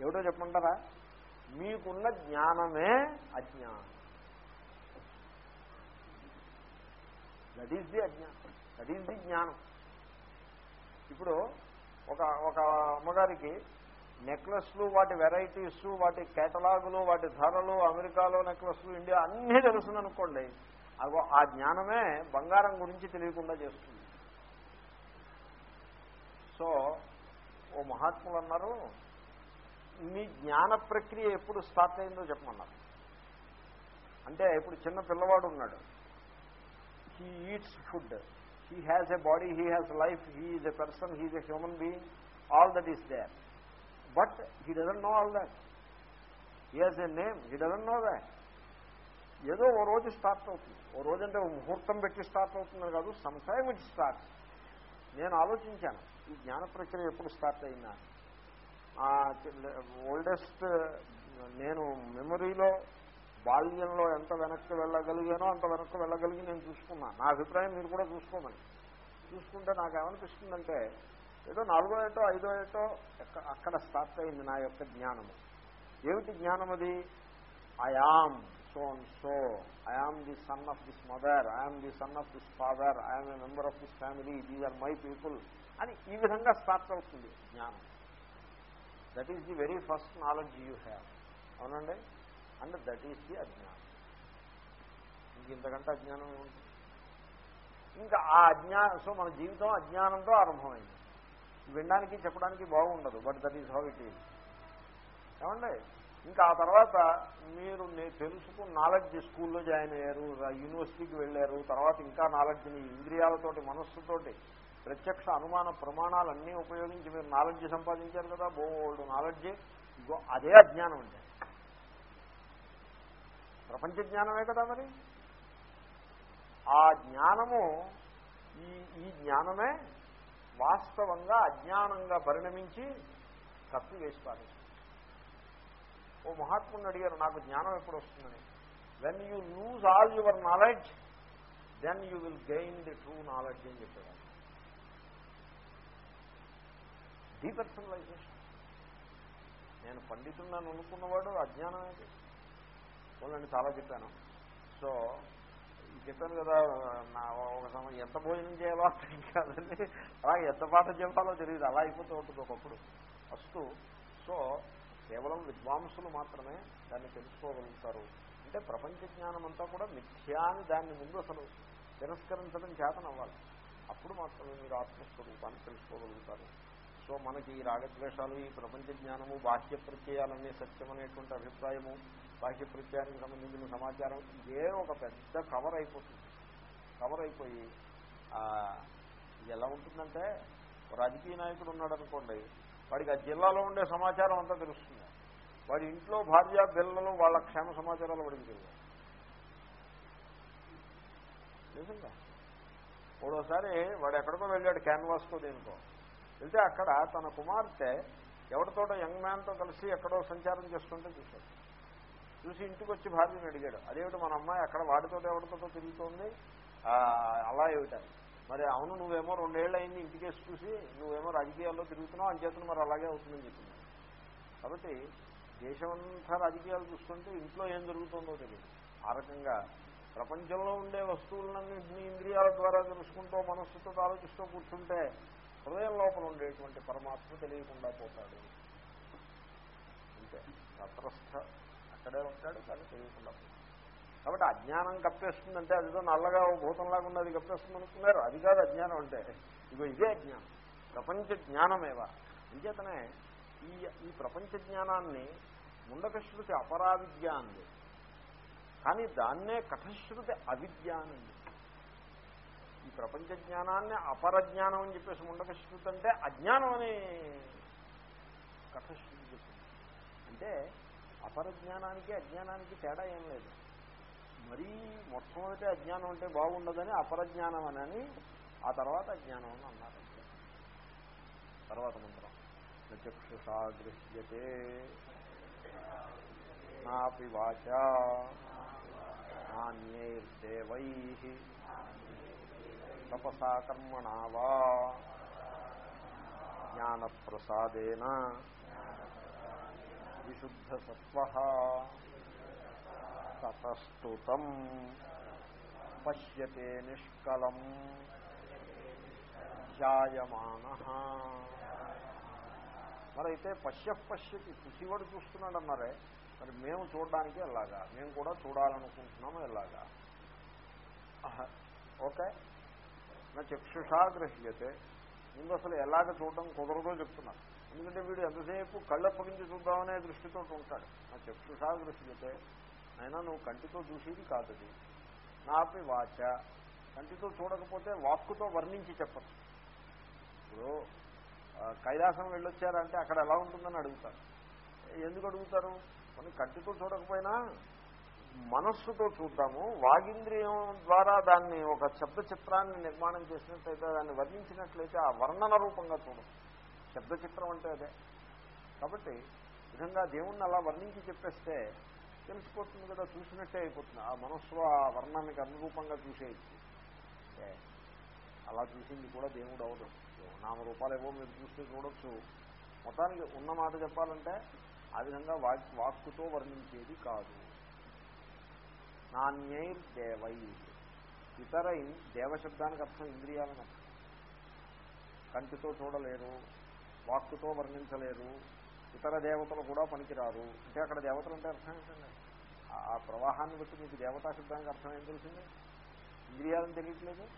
ఏమిటో చెప్పమంటారా? మీకున్న జ్ఞానమే అజ్ఞానం. దట్ ఈజ్ ది అజ్ఞానం దట్ ఈజ్ ది జ్ఞానం. ఇప్పుడు ఒక ఒక అమ్మగారికి నెక్లెస్లు వాటి వెరైటీస్ వాటి కేటలాగులు వాటి ధరలు అమెరికాలో నెక్లెస్లు ఇండియా అన్నీ తెలుసుందనుకోండి అగో ఆ జ్ఞానమే బంగారం గురించి తెలియకుండా చేస్తుంది. సో ఓ మహాత్ములు అన్నారు మీ జ్ఞాన ప్రక్రియ ఎప్పుడు స్టార్ట్ అయిందో చెప్పమన్నారు. అంటే ఇప్పుడు చిన్న పిల్లవాడు ఉన్నాడు. He eats food he has a body he has life he is a person he is a human being all that is there but he doesn't know all that he has a name he doesn't know that ఏదో ఓ రోజు start అవుతుంది. ఓ రోజు అంటే ముహూర్తం పెట్టి start అవుతుంది కాదు సమ్ టైమ్ ఇట్ స్టార్ట్ నేను ఆలోచించాను ఈ జ్ఞాన ప్రక్రియ ఎప్పుడు స్టార్ట్ అయిందా? ఓల్డెస్ట్ నేను మెమొరీలో బాల్యంలో ఎంత వెనక్కి వెళ్ళగలిగానో అంత వెనక్కి వెళ్ళగలిగి నేను చూసుకున్నా నా అభిప్రాయం మీరు కూడా చూసుకోమని. చూసుకుంటే నాకేమనిపిస్తుందంటే ఏదో నాలుగో ఏటో ఐదో ఏటో అక్కడ స్టార్ట్ అయింది నా యొక్క జ్ఞానము. ఏమిటి జ్ఞానం అది? I am so and so I am the son of this mother I am the son of this father I am a member of this family these are my people అని ఈ విధంగా స్టార్ట్ అవుతుంది జ్ఞానం. That is the very first knowledge you have అవునండి? And that is the అజ్ఞానం ఇంక ఇంతకంటే అజ్ఞానం ఏముంటుంది ఇంకా ఆ అజ్ఞానం సో మన జీవితం అజ్ఞానంతో ఆరంభమైంది. వినడానికి చెప్పడానికి బాగుండదు but that is how it is ఏమండి? ఇంకా ఆ తర్వాత మీరు నేను తెలుసుకున్న నాలెడ్జ్ స్కూల్లో జాయిన్ అయ్యారు యూనివర్సిటీకి వెళ్ళారు తర్వాత ఇంకా నాలెడ్జ్ని ఇంద్రియాలతోటి మనస్సుతోటి ప్రత్యక్ష అనుమాన ప్రమాణాలన్నీ ఉపయోగించి మీరు నాలెడ్జ్ సంపాదించారు కదా బోల్డ్ నాలెడ్జ్ అదే అజ్ఞానం అంటే. ప్రపంచ జ్ఞానమే కదా మరి? ఆ జ్ఞానము ఈ ఈ జ్ఞానమే వాస్తవంగా అజ్ఞానంగా పరిణమించి తప్పు వేసి పారేస్తుంది. ఓ మహాత్ముని అడిగారు నాకు జ్ఞానం ఎప్పుడు వస్తుందని? When you lose all your knowledge then you will gain the true knowledge అని చెప్పేవారు. డీపర్సనలైజేషన్ నేను పండితున్నాను అనుకున్నవాడు అజ్ఞానం ఏంటి వాళ్ళని చాలా చెప్పాను. సో చెప్పాను కదా నా ఒక సమయం ఎంత భోజనం చేయాలో అర్థం కాదండి. అలా ఎంత పాట చెప్పాలో తెలియదు. అలా అయిపోతూ ఉంటుంది ఒకప్పుడు. ఫస్ట్ సో కేవలం విద్వాంసులు మాత్రమే దాన్ని తెలుసుకోగలుగుతారు. అంటే ప్రపంచ జ్ఞానం అంతా కూడా మిథ్యా దాన్ని ముందు అసలు తిరస్కరించడం చేతనవ్వాలి. అప్పుడు మాత్రమే మీరు ఆత్మస్వరూపాన్ని తెలుసుకోగలుగుతారు. సో మనకి ఈ రాగద్వేషాలు ఈ ప్రపంచ జ్ఞానము బాహ్య ప్రత్యయాలనే సత్యం అనేటువంటి అభిప్రాయము బాహ్య ప్రత్యానికి సంబంధించిన సమాచారం ఇదే ఒక పెద్ద కవర్ అయిపోతుంది. కవర్ అయిపోయి ఇది ఎలా ఉంటుందంటే రాజకీయ నాయకుడు ఉన్నాడు అనుకోండి వాడికి ఆ జిల్లాలో ఉండే సమాచారం అంతా తెలుస్తుంది. వాడి ఇంట్లో భార్య పిల్లలు వాళ్ళ క్షేమ సమాచారాలు వాడికి తెలియదు నిజంగా? మూడోసారి వాడు ఎక్కడికో వెళ్ళాడు క్యాన్వాస్తో దేనికో. వెళ్తే అక్కడ తన కుమార్తె ఎవరితోట యంగ్ మ్యాన్తో కలిసి ఎక్కడో సంచారం చేస్తుంటే చూశాడు. చూసి ఇంటికి వచ్చి భార్యను అడిగాడు. అదేమిటి మన అమ్మాయి అక్కడ వాడితో ఎవరితో తిరుగుతోంది? అలా ఏమిటని మరి అవును నువ్వేమో రెండేళ్ళు అయింది ఇంటికేసి చూసి నువ్వేమో రాజకీయాల్లో తిరుగుతున్నావు అంచేతను మరి అలాగే అవుతుందని చెప్పింది కాబట్టి దేశమంతా రాజకీయాలు చూస్తుంటే ఇంట్లో ఏం జరుగుతుందో తెలియదు. ఆ రకంగా ప్రపంచంలో ఉండే వస్తువులన్నింటినీ ఇంద్రియాల ద్వారా తెలుసుకుంటూ మనస్సుతో ఆలోచిస్తూ కూర్చుంటే హృదయం లోపల ఉండేటువంటి పరమాత్మ తెలియకుండా పోతాడు. అంతే. తత్రస్థ అక్కడే ఉంటాడు కానీ తెలియకుండా కాబట్టి అజ్ఞానం కప్పేస్తుందంటే అదిదో నల్లగా భూతంలాగా ఉన్నది కప్పేస్తుంది అనుకున్నారు. అది కాదు అజ్ఞానం అంటే. ఇగో ఇదే అజ్ఞానం. ప్రపంచ జ్ఞానమేవా. అంచేతనే ఈ ఈ ప్రపంచ జ్ఞానాన్ని ముండకశ్రుతి అపరావిద్య అంది. కానీ దాన్నే కథశ్రుతి అవిద్య అనింది. ఈ ప్రపంచ జ్ఞానాన్ని అపరజ్ఞానం అని చెప్పేసి ముండకశ్రుతి అంటే అజ్ఞానం అని కథశ్రుతి చెప్పింది. అంటే అపరజ్ఞానానికి అజ్ఞానానికి తేడా ఏం లేదు. మరీ మొట్టమొదటి అజ్ఞానం అంటే బాగుండదని అపరజ్ఞానం అని ఆ తర్వాత అజ్ఞానం అని అన్నారు. తర్వాత మంత్రం. చక్షుషా దృశ్యతే. నాపి వాచ. నాణ్యైర్దేవై తపసా కర్మణా వా. జ్ఞానప్రసాదేన. విశుద్ధసత్వ తతస్తుతం పశ్యతే నిష్కలం జాయమాన మరైతే పశ్య పశ్యతి చూసేవాడు చూస్తున్నాడు అన్నారే మరి మేము చూడడానికి ఎలాగా? మేము కూడా చూడాలనుకుంటున్నాము ఎలాగా? ఓకే? నా చక్షుషా గ్రహ్యతే ముందు అసలు ఎలాగ చూడడం కుదరదో చెప్తున్నారు. ఎందుకంటే వీడు ఎంతసేపు కళ్ళప్పగించి చూద్దామనే దృష్టితో ఉంటాడు. నా సహదృష్టి అయితే అయినా నువ్వు కంటితో చూసేది కాదది. నాపి వాచ. కంటితో చూడకపోతే వాక్కుతో వర్ణించి చెప్పచ్చు ఇప్పుడు కైలాసం వెళ్ళొచ్చారంటే అక్కడ ఎలా ఉంటుందని అడుగుతారు. ఎందుకు అడుగుతారు? మనం కంటితో చూడకపోయినా మనస్సుతో చూద్దాము. వాగింద్రియం ద్వారా దాన్ని ఒక శబ్ద చిత్రాన్ని నిర్మాణం చేసినట్లయితే దాన్ని వర్ణించినట్లయితే ఆ వర్ణన రూపంగా చూడదు శబ్ద చిత్రం అంటే అదే. కాబట్టి విధంగా దేవుణ్ణి అలా వర్ణించి చెప్పేస్తే తెలిసిపోతుంది కదా చూసినట్టే అయిపోతుంది. ఆ మనస్సు ఆ వర్ణానికి అనురూపంగా చూసేయచ్చు. ఏ, అలా చూసింది కూడా దేవుడు అవదు. నామరూపాలు ఏవో మీరు చూస్తే చూడొచ్చు. మొత్తానికి ఉన్న మాట చెప్పాలంటే ఆ విధంగా వాక్ వాక్కుతో వర్ణించేది కాదు. నాణ్యై దేవై ఇతర దేవశబ్దానికి అర్థం ఇంద్రియాలని. కంటితో చూడలేరు. వాక్కుతో వర్ణించలేరు. ఇతర దేవతలు కూడా పనికిరారు. అంటే అక్కడ దేవతలు అంటే అర్థం ఏంటండి? ఆ- ప్రవాహాన్ని బట్టి మీకు దేవతా శబ్దానికి అర్థం ఏం తెలిసింది? ఇంద్రియాలని తెలియట్లేదు?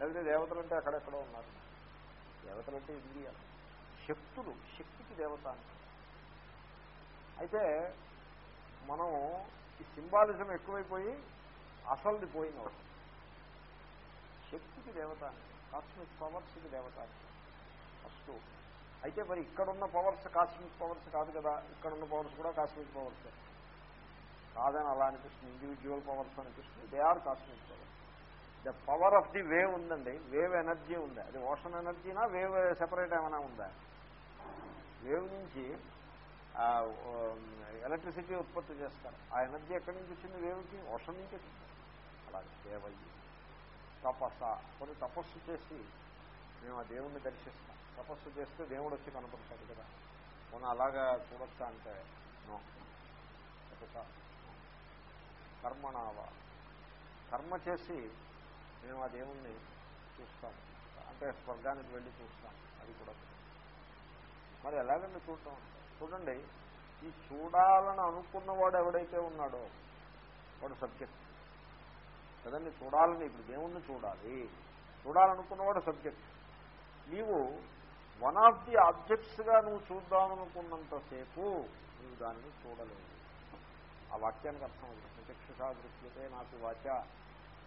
లేకపోతే దేవతలు అంటే అక్కడెక్కడో ఉన్నారు. దేవతలు అంటే ఇంద్రియాలు. శక్తులు శక్తికి దేవత అయితే మనం ఈ సింబాలిజం ఎక్కువైపోయి అసలుది పోయిన శక్తికి దేవత కాస్మిక్ పవర్స్కి దేవత ఫస్ట్. అయితే మరి ఇక్కడున్న పవర్స్ కాస్మిక్ పవర్స్ కాదు కదా. ఇక్కడున్న పవర్స్ కూడా కాస్మిక్ పవర్స్ కాదని అలా అనిపిస్తుంది. ఇండివిజువల్ పవర్స్ అనిపిస్తుంది. They are cosmic powers the power of the wave ఉందండి. వేవ్ ఎనర్జీ ఉంది. అది ఓషన్ ఎనర్జీనా వేవ్ సెపరేట్ ఏమైనా ఉందా? వేవ్ నుంచి ఎలక్ట్రిసిటీ ఉత్పత్తి చేస్తారు. ఆ ఎనర్జీ ఎక్కడి నుంచి వచ్చింది? వేవ్కి ఓషన్ నుంచి వచ్చింది. అలాగే దేవయ్యి తపస్స కొన్ని తపస్సు చేసి మేము ఆ దేవుణ్ణి దర్శిస్తాం. తపస్సు చేస్తే దేవుడు వచ్చి కనపడతాడు కదా. మనం అలాగా చూడొచ్చా అంటే నో. తపస్స కర్మ చేసి మేము ఆ దేవుణ్ణి చూస్తాం. అంటే స్వర్గానికి వెళ్ళి చూస్తాం. అది కూడా మరి ఎలాగండి చూడటం? చూడండి ఈ చూడాలని అనుకున్నవాడు ఎవడైతే ఉన్నాడో వాడు సబ్జెక్ట్. కదండి చూడాలని ఇప్పుడు దేవుణ్ణి చూడాలి. చూడాలనుకున్నవాడు సబ్జెక్ట్. నీవు వన్ ఆఫ్ ది ఆబ్జెక్ట్స్గా నువ్వు చూద్దామనుకున్నంతసేపు నువ్వు దాన్ని చూడలేవు ఆ వాక్యానికి అర్థం ఉంది. ప్రత్యక్షా దృశ్యతే నాకు వాచ.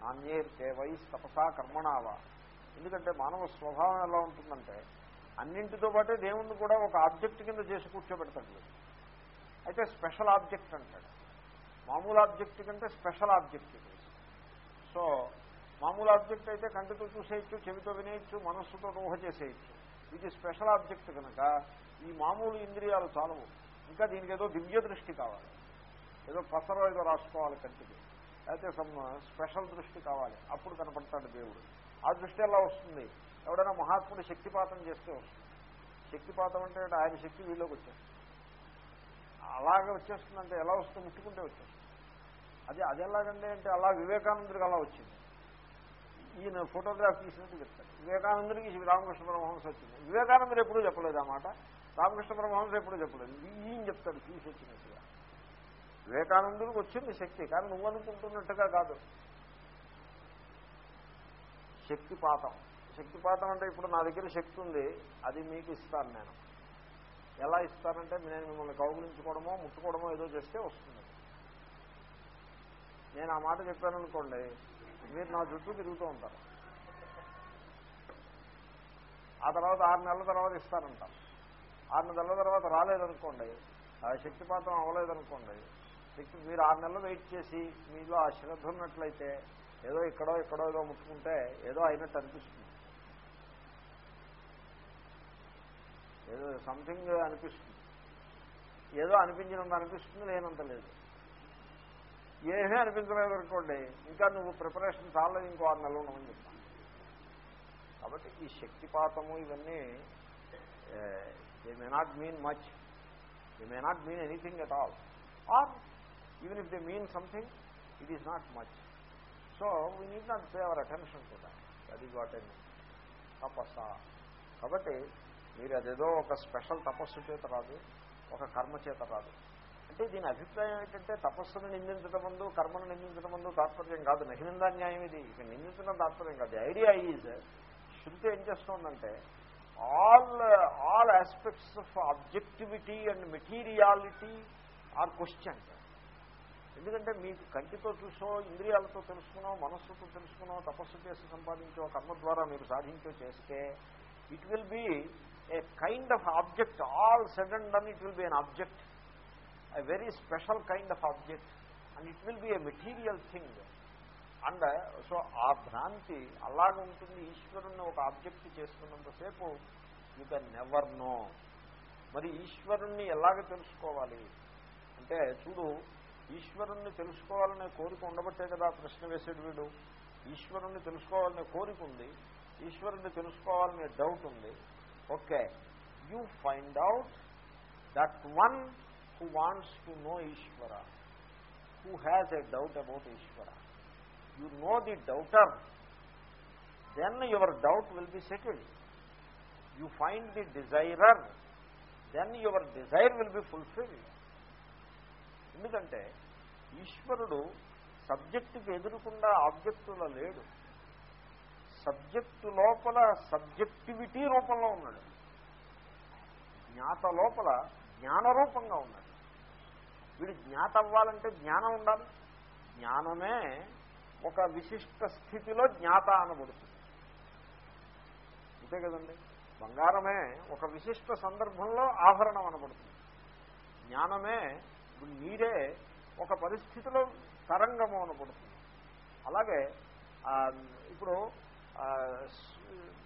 నాణ్యే దేవై తపసా కర్మణావా ఎందుకంటే మానవ స్వభావం ఎలా ఉంటుందంటే అన్నింటితో పాటే దేవుణ్ణి కూడా ఒక ఆబ్జెక్ట్ కింద చేసి కూర్చోబెడతాడు. అయితే స్పెషల్ ఆబ్జెక్ట్ అంటాడు. మామూలు ఆబ్జెక్ట్ కంటే స్పెషల్ ఆబ్జెక్ట్ సో మామూలు ఆబ్జెక్ట్ అయితే కంటితో చూసేయచ్చు చెవితో వినేయచ్చు మనస్సుతో ఊహ చేసేయచ్చు. ఇది స్పెషల్ ఆబ్జెక్ట్ కనుక ఈ మామూలు ఇంద్రియాలు చాలవు. ఇంకా దీనికి ఏదో దివ్య దృష్టి కావాలి. ఏదో పసరో ఏదో రాసుకోవాలి కంటికి. అయితే సమ్ స్పెషల్ దృష్టి కావాలి. అప్పుడు కనపడతాడు దేవుడు. ఆ దృష్టి ఎలా వస్తుంది? ఎవడైనా మహాత్ముడు శక్తిపాతం చేస్తే వస్తుంది. శక్తిపాతం అంటే ఆయన శక్తి వీళ్ళకి వచ్చేస్తుంది. అలాగే వచ్చేస్తుందంటే ఎలా వస్తుంది? ముట్టుకుంటే వచ్చేస్తుంది. అది అది ఎలాగండి అంటే అలా వివేకానందుడికి అలా వచ్చింది. ఈయన ఫోటోగ్రాఫ్ తీసినట్టు చెప్తాడు. వివేకానందుడికి రామకృష్ణ పరమహంస వచ్చింది. వివేకానందుడు ఎప్పుడూ చెప్పలేదు ఆ మాట. రామకృష్ణ పరమహంస ఎప్పుడూ చెప్పలేదు. ఈయన చెప్తాడు తీసి వచ్చినట్టుగా. వివేకానందుడికి వచ్చింది శక్తి కానీ నువ్వు అనుకుంటున్నట్టుగా కాదు. శక్తిపాతం. శక్తిపాతం అంటే ఇప్పుడు నా దగ్గర శక్తి ఉంది అది మీకు ఇస్తాను నేను. ఎలా ఇస్తానంటే నేను మిమ్మల్ని కౌగులించుకోవడమో ముట్టుకోవడమో ఏదో చేస్తే వస్తుంది. నేను ఆ మాట చెప్పాను అనుకోండి మీరు నా చుట్టూ తిరుగుతూ ఉంటారు. ఆ తర్వాత ఆరు నెలల తర్వాత ఇస్తారంటారు. ఆరు నెలల తర్వాత రాలేదనుకోండి ఆ శక్తిపాతం అవ్వలేదనుకోండి శక్తి మీరు ఆరు నెలలు వెయిట్ చేసి మీలో ఆ శ్రద్ధ ఉన్నట్లయితే ఏదో ఇక్కడో ఇక్కడో ఏదో ముట్టుకుంటే ఏదో అయినట్టు అనిపిస్తుంది. ఏదో సంథింగ్ అనిపిస్తుంది. ఏదో అనిపించినంత అనిపిస్తుంది లేనంత లేదు. ఏమీ అనిపించలేదు అనుకోండి. ఇంకా నువ్వు ప్రిపరేషన్ చాలా ఇంకో ఆరు నెలలు ఉండమని చెప్తాను. కాబట్టి ఈ శక్తిపాతము ఇవన్నీ they may not mean much they may not mean anything at all or even if they mean something it is not much so we need not pay our attention to that that is what I తపస్స కాబట్టి మీరు అదేదో ఒక special తపస్సు చేత రాదు ఒక కర్మ చేత రాదు అంటే దీని అభిప్రాయం ఏంటంటే తపస్సును నిందించడం ముందు కర్మను నిందించడం ముందు తాత్పర్యం కాదు. నహినిందా న్యాయం ఇది? ఇక నిందించడం తాత్పర్యం కాదు. ఐడియా ఈజ్ శృతి ఏం చేస్తోందంటే all all aspects of objectivity and materiality are question ఎందుకంటే మీకు కంటితో చూసో ఇంద్రియాలతో తెలుసుకునో మనస్సుతో తెలుసుకునో తపస్సు చేసి సంపాదించో కర్మ ద్వారా మీరు సాధించో చేస్తే it will be a kind of object all said and done it will be an object a very special kind of object and it will be a material thing. And so uh, ఆ భ్రాంతి అలాగ ఉంటుంది ఈశ్వరుణ్ణి ఒక object చేసుకున్నంతసేపు you can never know మరి ఈశ్వరుణ్ణి ఎలాగ తెలుసుకోవాలి? అంటే చూడు ఈశ్వరుణ్ణి తెలుసుకోవాలనే కోరిక ఉండబట్టే కదా ప్రశ్న వేసేడు వీడు. ఈశ్వరుణ్ణి తెలుసుకోవాలనే కోరిక ఉంది. ఈశ్వరుణ్ణి తెలుసుకోవాలనే డౌట్ ఉంది. Okay you find out that one who wants to know Ishvara, who has a doubt about Ishvara. You know the doubter, then your doubt will be settled. You find the desirer then your desire will be fulfilled. ఎందుకంటే ఈశ్వరుడు సబ్జెక్టుకి ఎదురుకుండా ఆబ్జెక్టులో లేడు subject లోపల subjectivity రూపంలో ఉన్నాడు జ్ఞాత లోపల జ్ఞానరూపంగా ఉన్నాడు వీడు జ్ఞాత అవ్వాలంటే జ్ఞానం ఉండాలి. జ్ఞానమే ఒక విశిష్ట స్థితిలో జ్ఞాత అనబడుతుంది. అంతే కదండి? బంగారమే ఒక విశిష్ట సందర్భంలో ఆభరణం అనబడుతుంది. జ్ఞానమే మీరే నీరే ఒక పరిస్థితిలో తరంగము అనబడుతుంది. అలాగే ఇప్పుడు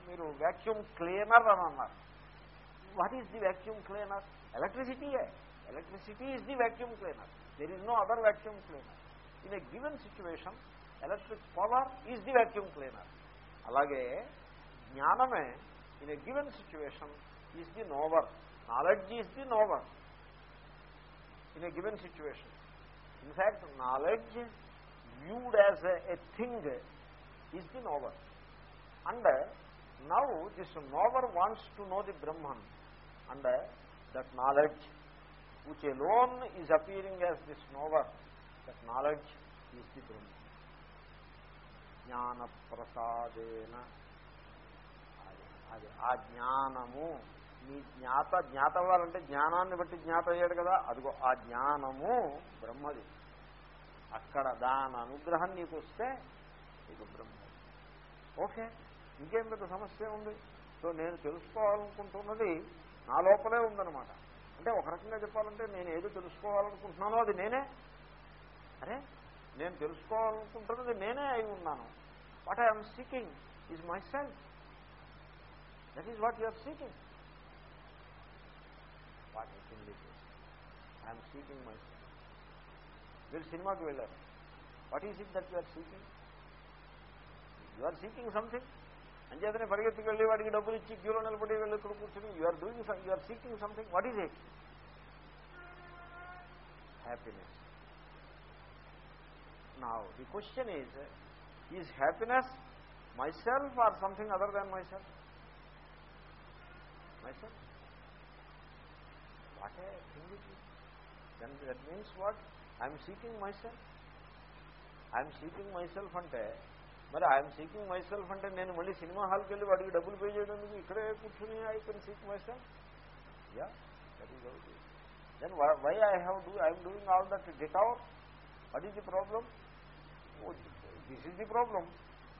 మీరు వ్యాక్యూమ్ క్లీనర్ అని అన్నారు. What is the vacuum cleaner ఎలక్ట్రిసిటీయే electricity is the vacuum cleaner there is no other vacuum cleaner in a given situation electric power is the vacuum cleaner అలాగే జ్ఞానమే in a given situation is the knower knowledge is the knower in a given situation in fact knowledge knowledge viewed as a, a thing is the knower. And uh, now this knower wants to know the Brahman. And uh, that knowledge, which alone is appearing as this knower, that knowledge is the Brahman. జ్ఞాన ప్రసాదేన అది ఆ జ్ఞానము నీ జ్ఞాత జ్ఞాత అవ్వాలంటే జ్ఞానాన్ని బట్టి జ్ఞాత అయ్యాడు కదా అదిగో ఆ జ్ఞానము బ్రహ్మది. అక్కడ దాని అనుగ్రహం నీకు వస్తే నీకు బ్రహ్మ ఓకే ఇంకేం పెద్ద సమస్య ఉంది? సో నేను తెలుసుకోవాలనుకుంటున్నది నా లోపలే ఉందనమాట అంటే ఒక రకంగా చెప్పాలంటే నేను ఏదో తెలుసుకోవాలనుకుంటున్నానో అది నేనే. అరే నేను తెలుసుకోవాలనుకుంటున్నది నేనే అయి ఉన్నాను. What I'm seeking is myself that is what you're seeking what I'm seeking myself మీరు సినిమాకి వెళ్ళారు. What is it that you are seeking you are seeking something అంచేతనే పరిగెత్తుకు వెళ్ళి వాడికి డబ్బులు ఇచ్చి క్యూలో నిలబడి వెళ్ళి ఇక్కడ కూర్చొని you're doing you are seeking something what is it happiness నా the question is is happiness myself or something other than myself myself what a thing it then that means what I'm seeking myself I'm seeking myself అంటే మరి I'm seeking myself అంటే నేను మళ్ళీ cinema హాల్కి వెళ్ళి వాడికి డబ్బులు పే చేయడం ఇక్కడే కూర్చుని I can seek myself yeah that is out then why I have do I'm doing all that get out what is the problem this is the problem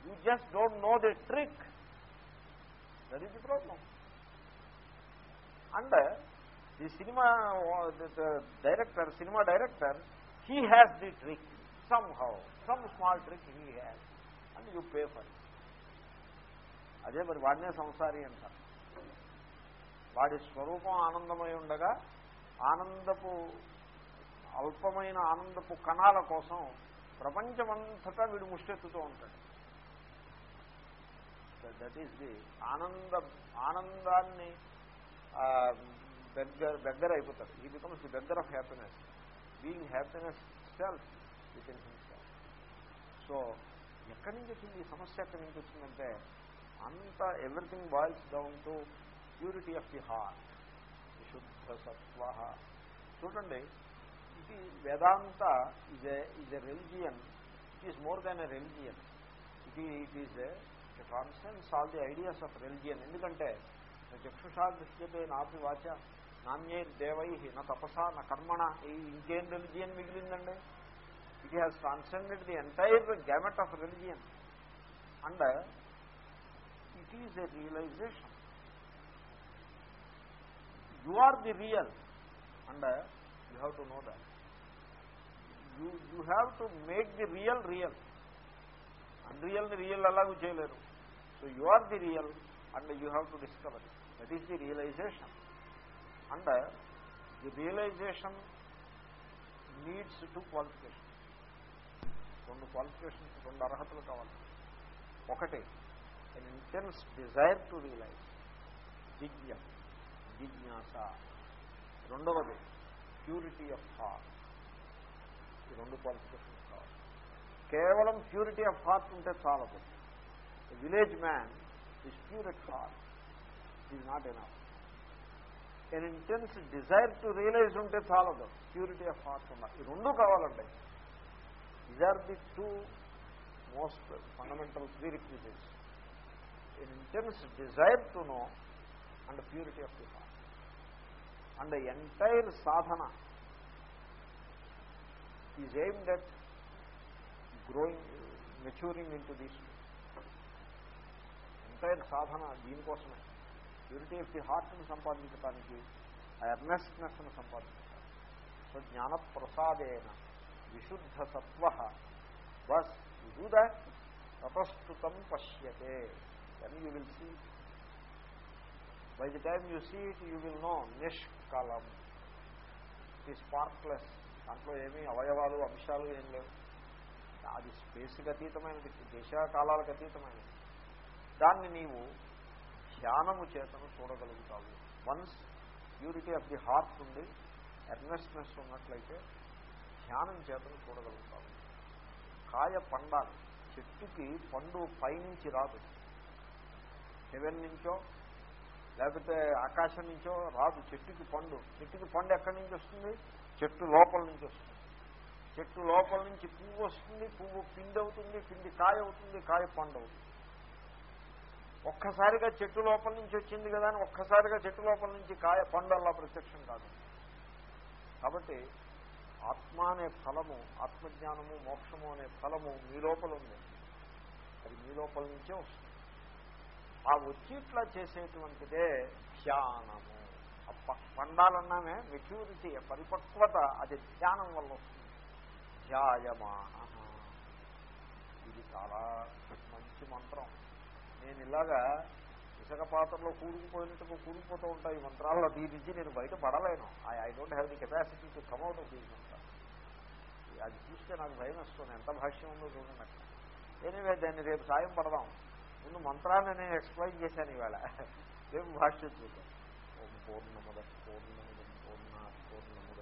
you just don't know the trick that is the problem and the cinema director cinema director he has the trick somehow some small trick he has you pay for అదే మరి వాడినే సంసారి అంటారు. వాడి స్వరూపం ఆనందమై ఉండగా ఆనందపు అల్పమైన ఆనందపు కణాల కోసం ప్రపంచమంతటా వీడు ముష్టెత్తుతూ ఉంటాడు. దట్ ఈస్ ది ఆనంద ఆనందాన్ని దగ్గర దగ్గర అయిపోతాడు. ఈ బికమ్స్ ది దగ్గర of happiness being happiness self within himself so ఎక్కడి నుంచి వచ్చింది? ఈ సమస్య ఎక్కడి నుంచి వచ్చిందంటే అంత everything boils down to purity of the heart విశుద్ధ సత్వ. చూడండి ఇది Vedanta is a is a religion it is more than a religion ఇది it is a transcends all the ideas of religion ఎందుకంటే చక్షుషా దృశ్యతే నాపి వాచ నాణ్యైర్దేవై నా తపస నా కర్మణ. ఈ ఇంకేం రెలిజియన్ మిగిలిందండి? it has transcended the entire gamut of religion and it is a realisation you are the real and you have to know that you you have to make the real real అన్రియల్ని real అలాగూ చేయలేరు so you are the real and you have to discover that is the realisation and the realisation needs to qualification రెండు qualifications రెండు అర్హతలు కావాలి. ఒకటి an intense desire to realise జిజ్ఞ జిజ్ఞాస. రెండవది purity of heart ఈ రెండు క్వాలిఫికేషన్స్ కావాలి. కేవలం ప్యూరిటీ ఆఫ్ హార్ట్ ఉంటే చాలదు. Village man is pure at heart is not enough an intense desire to realise ఉంటే చాలదు. ప్యూరిటీ ఆఫ్ హార్ట్ ఉండాలి. ఈ రెండు కావాలండి. These are the two most fundamental three requisites intense desire to know and purity of the heart and entire sadhana is aimed at growing maturing into these entire sadhana దీనికోసమే. Purity of the హార్ట్ని సంపాదించడానికి ఆ ఎర్నెస్ట్నెస్ను సంపాదించాలి so జ్ఞానప్రసాదేన విశుద్ధ సత్వ బస్ డూ దాట్ తతస్థుతం పశ్యతే అని you will see by the time you see it you will know నిష్కలం ఈ స్పార్క్లెస్ దాంట్లో ఏమీ అవయవాలు అంశాలు ఏం లేవు. అది స్పేస్కి అతీతమైనది దేశకాలాలకు అతీతమైనది దాన్ని నీవు ధ్యానము చేతను చూడగలుగుతావు. Once purity of the heart ఉంది ఎర్నెస్నెస్ ఉన్నట్లయితే ధ్యానం చేతను చూడగలుగుతావు. కాయ పండాలి. చెట్టుకి పండు పైనుంచి రాదు. హెవెన్ నుంచో లేకపోతే ఆకాశం నుంచో రాదు. చెట్టుకి పండు. చెట్టుకి పండు ఎక్కడి నుంచి వస్తుంది? చెట్టు లోపల నుంచి వస్తుంది. చెట్టు లోపల నుంచి పువ్వు వస్తుంది. పువ్వు పిండి అవుతుంది పిండి కాయ అవుతుంది కాయ పండు అవుతుంది. ఒక్కసారిగా చెట్టు లోపల నుంచి వచ్చింది కదా అని ఒక్కసారిగా చెట్టు లోపల నుంచి కాయ పండు అలా ప్రత్యక్షం కాదు. కాబట్టి ఆత్మ అనే ఫలము ఆత్మజ్ఞానము మోక్షము అనే ఫలము మీ లోపల ఉంది. అది మీ లోపల నుంచే వస్తుంది. ఆ వచ్చి ఇట్లా చేసేటువంటిదే ధ్యానము. ఆ పండాలన్నామే మెచ్యూరిటీ పరిపక్వత అది ధ్యానం వల్ల వస్తుంది. ధ్యాయమాన ఇది చాలా మంచి మంత్రం. నేను ఇలాగా ఇసుక పాత్రలో కూరుకుపోయినట్టుగా కూరుకుపోతూ ఉంటాయి ఈ మంత్రాల్లో. దీని నుంచి నేను బయట పడలేను I I don't have the capacity to come out of these మంత్రాలు అది చూస్తే నాకు భయం వస్తుంది. ఎంత భాష్యం ఉందో చూడండి. ఎనివే దాన్ని రేపు సాయం పడదాం. ముందు మంత్రాన్ని నేను ఎక్స్ప్లెయిన్ చేశాను ఇవాళ. రేపు భాష్యం చూద్దాం. ఓం పూర్ణముద పూర్ణముదం పూర్ణ పూర్ణముద